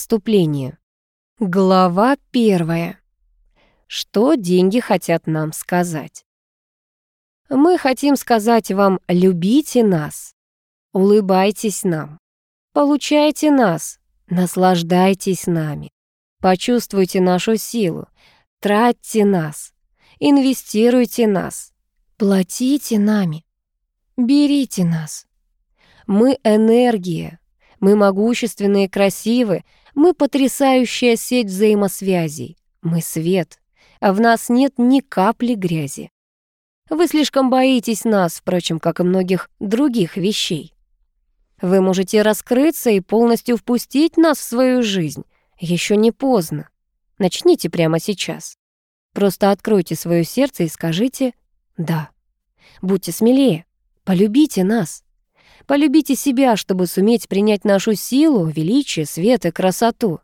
Вступление. Глава первая. Что деньги хотят нам сказать? Мы хотим сказать вам «любите нас», «улыбайтесь нам», «получайте нас», «наслаждайтесь нами», «почувствуйте нашу силу», «тратьте нас», «инвестируйте нас», «платите нами», «берите нас». Мы энергия, мы могущественные и красивы, мы потрясающая сеть взаимосвязей, мы свет, а в нас нет ни капли грязи. Вы слишком боитесь нас, впрочем, как и многих других вещей. Вы можете раскрыться и полностью впустить нас в свою жизнь. Еще не поздно. Начните прямо сейчас. Просто откройте свое сердце и скажите «да». Будьте смелее, полюбите нас. Полюбите себя, чтобы суметь принять нашу силу, величие, свет и красоту.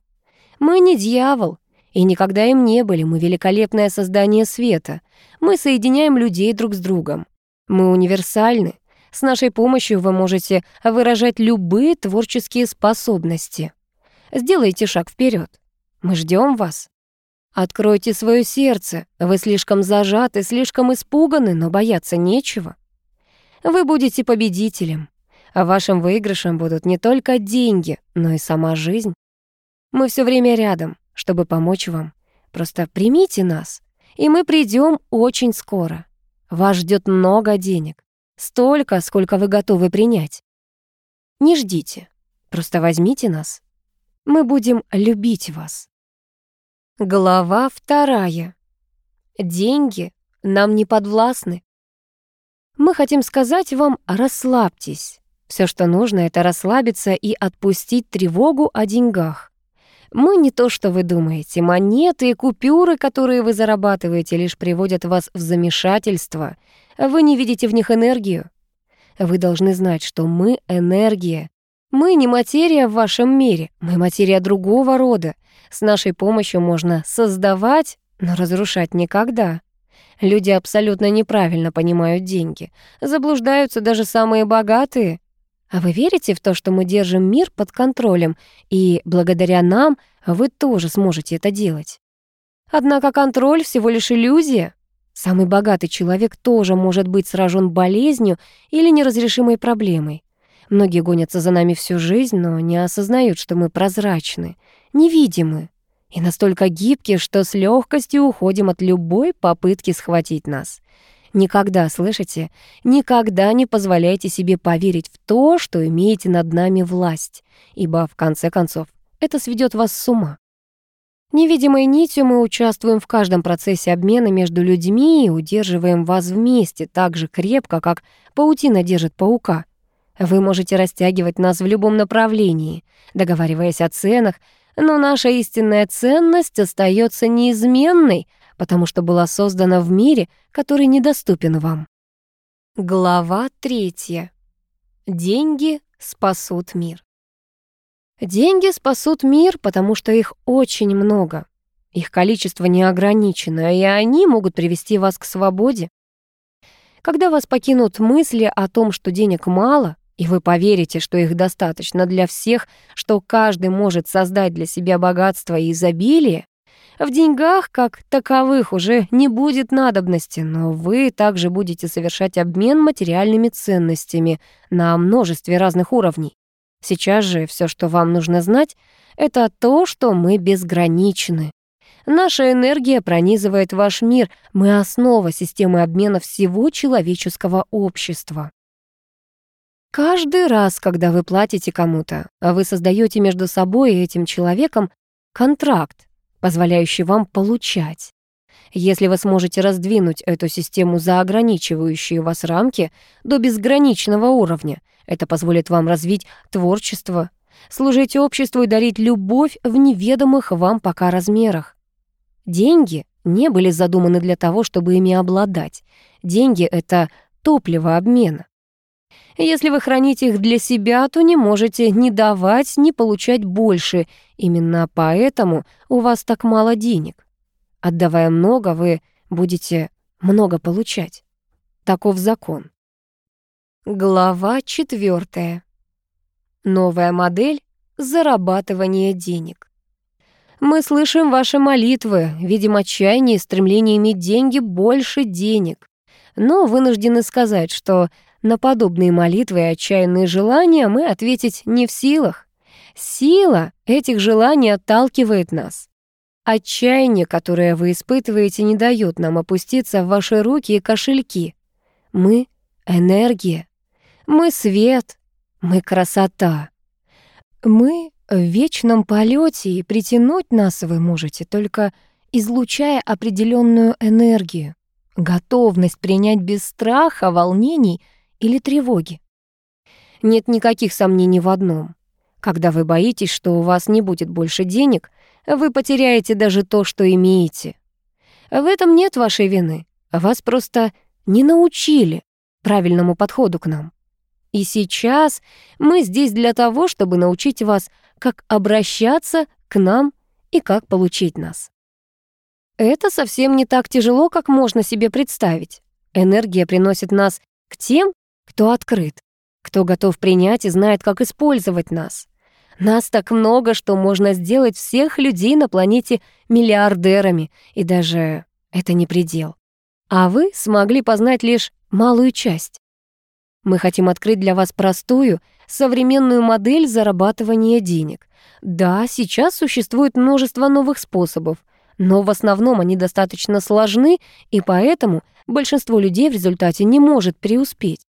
Мы не дьявол, и никогда им не были, мы великолепное создание света. Мы соединяем людей друг с другом. Мы универсальны. С нашей помощью вы можете выражать любые творческие способности. Сделайте шаг вперед. Мы ждем вас. Откройте свое сердце. Вы слишком зажаты, слишком испуганы, но бояться нечего. Вы будете победителем а вашим выигрышем будут не только деньги, но и сама жизнь. Мы все время рядом, чтобы помочь вам. Просто примите нас, и мы придем очень скоро. Вас ждет много денег, столько, сколько вы готовы принять. Не ждите, просто возьмите нас. Мы будем любить вас. Глава вторая. Деньги нам не подвластны. Мы хотим сказать вам «расслабьтесь». Все, что нужно, это расслабиться и отпустить тревогу о деньгах. Мы не то, что вы думаете. Монеты и купюры, которые вы зарабатываете, лишь приводят вас в замешательство. Вы не видите в них энергию. Вы должны знать, что мы — энергия. Мы не материя в вашем мире, мы материя другого рода. С нашей помощью можно создавать, но разрушать никогда. Люди абсолютно неправильно понимают деньги. Заблуждаются даже самые богатые. А вы верите в то, что мы держим мир под контролем, и благодаря нам вы тоже сможете это делать? Однако контроль всего лишь иллюзия. Самый богатый человек тоже может быть сражен болезнью или неразрешимой проблемой. Многие гонятся за нами всю жизнь, но не осознают, что мы прозрачны, невидимы и настолько гибкие, что с легкостью уходим от любой попытки схватить нас. Никогда, слышите, никогда не позволяйте себе поверить в то, что имеете над нами власть, ибо, в конце концов, это сведет вас с ума. Невидимой нитью мы участвуем в каждом процессе обмена между людьми и удерживаем вас вместе так же крепко, как паутина держит паука. Вы можете растягивать нас в любом направлении, договариваясь о ценах, но наша истинная ценность остается неизменной, потому что была создана в мире, который недоступен вам. Глава третья. Деньги спасут мир. Деньги спасут мир, потому что их очень много. Их количество не ограничено, и они могут привести вас к свободе. Когда вас покинут мысли о том, что денег мало, и вы поверите, что их достаточно для всех, что каждый может создать для себя богатство и изобилие, в деньгах, как таковых, уже не будет надобности, но вы также будете совершать обмен материальными ценностями на множестве разных уровней. Сейчас же все, что вам нужно знать, это то, что мы безграничны. Наша энергия пронизывает ваш мир, мы основа системы обмена всего человеческого общества. Каждый раз, когда вы платите кому-то, вы создаете между собой и этим человеком контракт, позволяющий вам получать. Если вы сможете раздвинуть эту систему за ограничивающие вас рамки до безграничного уровня, это позволит вам развить творчество, служить обществу и дарить любовь в неведомых вам пока размерах. Деньги не были задуманы для того, чтобы ими обладать. Деньги — это топливо обмена. Если вы храните их для себя, то не можете ни давать, ни получать больше. Именно поэтому у вас так мало денег. Отдавая много, вы будете много получать. Таков закон. Глава четвертая. Новая модель зарабатывания денег. Мы слышим ваши молитвы, видим отчаяние и стремление иметь деньги больше денег. Но вынуждены сказать, что на подобные молитвы и отчаянные желания мы ответить не в силах. Сила этих желаний отталкивает нас. Отчаяние, которое вы испытываете, не дает нам опуститься в ваши руки и кошельки. Мы — энергия. Мы — свет. Мы — красота. Мы в вечном полете, и притянуть нас вы можете, только излучая определенную энергию, готовность принять без страха, волнений или тревоги. Нет никаких сомнений в одном. Когда вы боитесь, что у вас не будет больше денег, вы потеряете даже то, что имеете. В этом нет вашей вины. Вас просто не научили правильному подходу к нам. И сейчас мы здесь для того, чтобы научить вас, как обращаться к нам и как получить нас. Это совсем не так тяжело, как можно себе представить. Энергия приносит нас к тем, кто открыт, кто готов принять и знает, как использовать нас. Нас так много, что можно сделать всех людей на планете миллиардерами, и даже это не предел. А вы смогли познать лишь малую часть. Мы хотим открыть для вас простую, современную модель зарабатывания денег. Да, сейчас существует множество новых способов, но в основном они достаточно сложны, и поэтому большинство людей в результате не может преуспеть.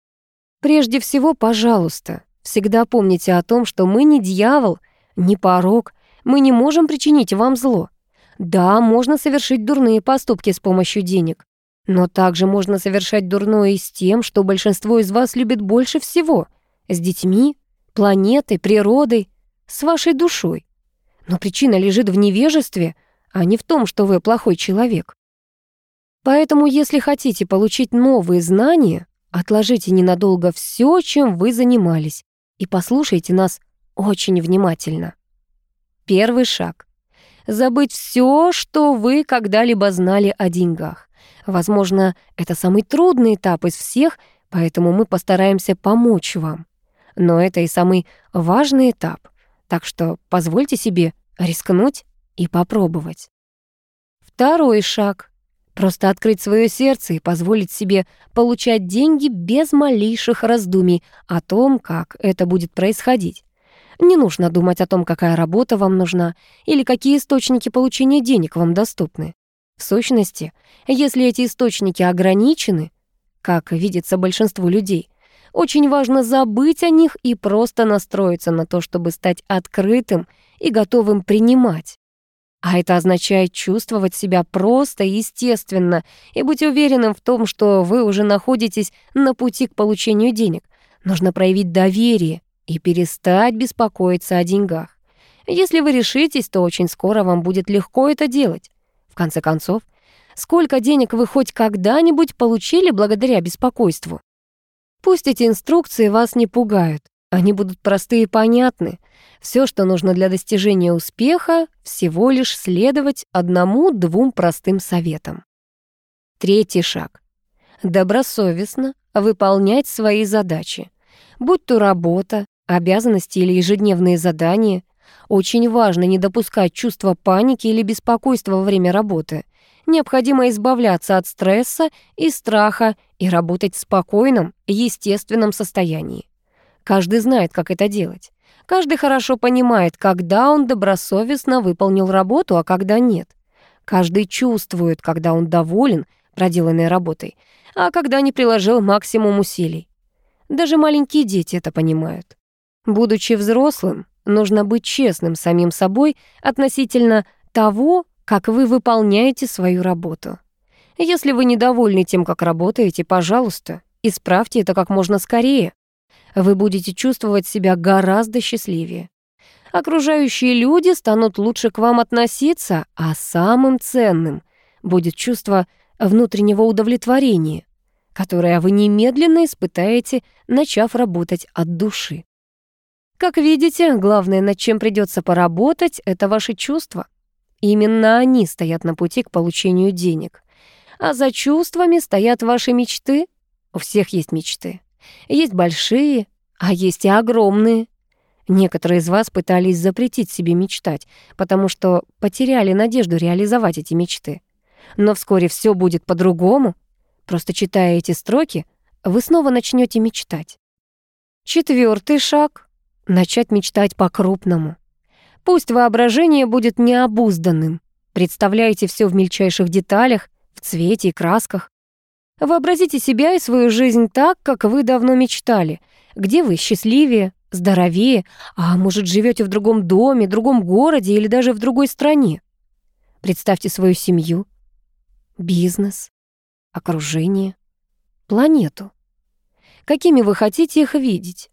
Прежде всего, пожалуйста, Всегда помните о том, что мы не дьявол, не порог, мы не можем причинить вам зло. Да, можно совершить дурные поступки с помощью денег, но также можно совершать дурное и с тем, что большинство из вас любит больше всего — с детьми, планетой, природой, с вашей душой. Но причина лежит в невежестве, а не в том, что вы плохой человек. Поэтому, если хотите получить новые знания, отложите ненадолго все, чем вы занимались, и послушайте нас очень внимательно. Первый шаг. Забыть все, что вы когда-либо знали о деньгах. Возможно, это самый трудный этап из всех, поэтому мы постараемся помочь вам. Но это и самый важный этап, так что позвольте себе рискнуть и попробовать. Второй шаг. Просто открыть свое сердце и позволить себе получать деньги без малейших раздумий о том, как это будет происходить. Не нужно думать о том, какая работа вам нужна или какие источники получения денег вам доступны. В сущности, если эти источники ограничены, как видится большинству людей, очень важно забыть о них и просто настроиться на то, чтобы стать открытым и готовым принимать. А это означает чувствовать себя просто и естественно и быть уверенным в том, что вы уже находитесь на пути к получению денег. Нужно проявить доверие и перестать беспокоиться о деньгах. Если вы решитесь, то очень скоро вам будет легко это делать. В конце концов, сколько денег вы хоть когда-нибудь получили благодаря беспокойству? Пусть эти инструкции вас не пугают. Они будут простые и понятны. Все, что нужно для достижения успеха, всего лишь следовать одному-двум простым советам. Третий шаг. Добросовестно выполнять свои задачи. Будь то работа, обязанности или ежедневные задания. Очень важно не допускать чувства паники или беспокойства во время работы. Необходимо избавляться от стресса и страха и работать в спокойном, естественном состоянии. Каждый знает, как это делать. Каждый хорошо понимает, когда он добросовестно выполнил работу, а когда нет. Каждый чувствует, когда он доволен проделанной работой, а когда не приложил максимум усилий. Даже маленькие дети это понимают. Будучи взрослым, нужно быть честным самим собой относительно того, как вы выполняете свою работу. Если вы недовольны тем, как работаете, пожалуйста, исправьте это как можно скорее вы будете чувствовать себя гораздо счастливее. Окружающие люди станут лучше к вам относиться, а самым ценным будет чувство внутреннего удовлетворения, которое вы немедленно испытаете, начав работать от души. Как видите, главное, над чем придется поработать, это ваши чувства. Именно они стоят на пути к получению денег. А за чувствами стоят ваши мечты. У всех есть мечты. Есть большие, а есть и огромные. Некоторые из вас пытались запретить себе мечтать, потому что потеряли надежду реализовать эти мечты. Но вскоре все будет по-другому. Просто читая эти строки, вы снова начнете мечтать. Четвертый шаг — начать мечтать по-крупному. Пусть воображение будет необузданным. Представляете все в мельчайших деталях, в цвете и красках. Вообразите себя и свою жизнь так, как вы давно мечтали, где вы счастливее, здоровее, а может, живете в другом доме, другом городе или даже в другой стране. Представьте свою семью, бизнес, окружение, планету. Какими вы хотите их видеть?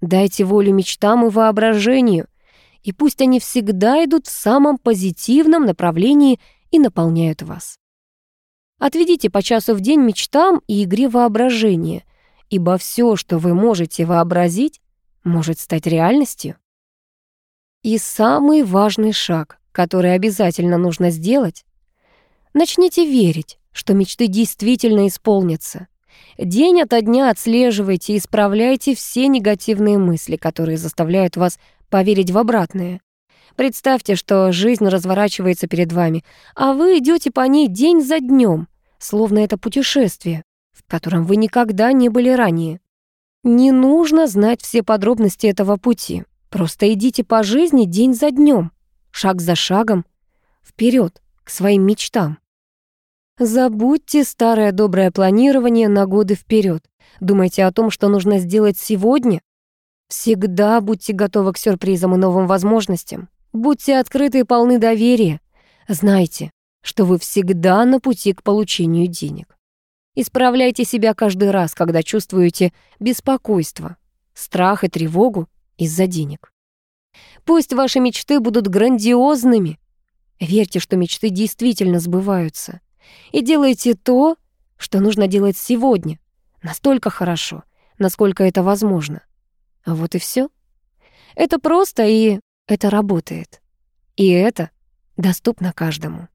Дайте волю мечтам и воображению, и пусть они всегда идут в самом позитивном направлении и наполняют вас. Отведите по часу в день мечтам и игре воображения, ибо все, что вы можете вообразить, может стать реальностью. И самый важный шаг, который обязательно нужно сделать, начните верить, что мечты действительно исполнятся. День ото дня отслеживайте и исправляйте все негативные мысли, которые заставляют вас поверить в обратное. Представьте, что жизнь разворачивается перед вами, а вы идете по ней день за днем, словно это путешествие, в котором вы никогда не были ранее. Не нужно знать все подробности этого пути. Просто идите по жизни день за днем, шаг за шагом, вперед к своим мечтам. Забудьте старое доброе планирование на годы вперед. Думайте о том, что нужно сделать сегодня. Всегда будьте готовы к сюрпризам и новым возможностям. Будьте открыты и полны доверия. Знайте, что вы всегда на пути к получению денег. Исправляйте себя каждый раз, когда чувствуете беспокойство, страх и тревогу из-за денег. Пусть ваши мечты будут грандиозными. Верьте, что мечты действительно сбываются. И делайте то, что нужно делать сегодня, настолько хорошо, насколько это возможно. Вот и все. Это просто и это работает. И это доступно каждому.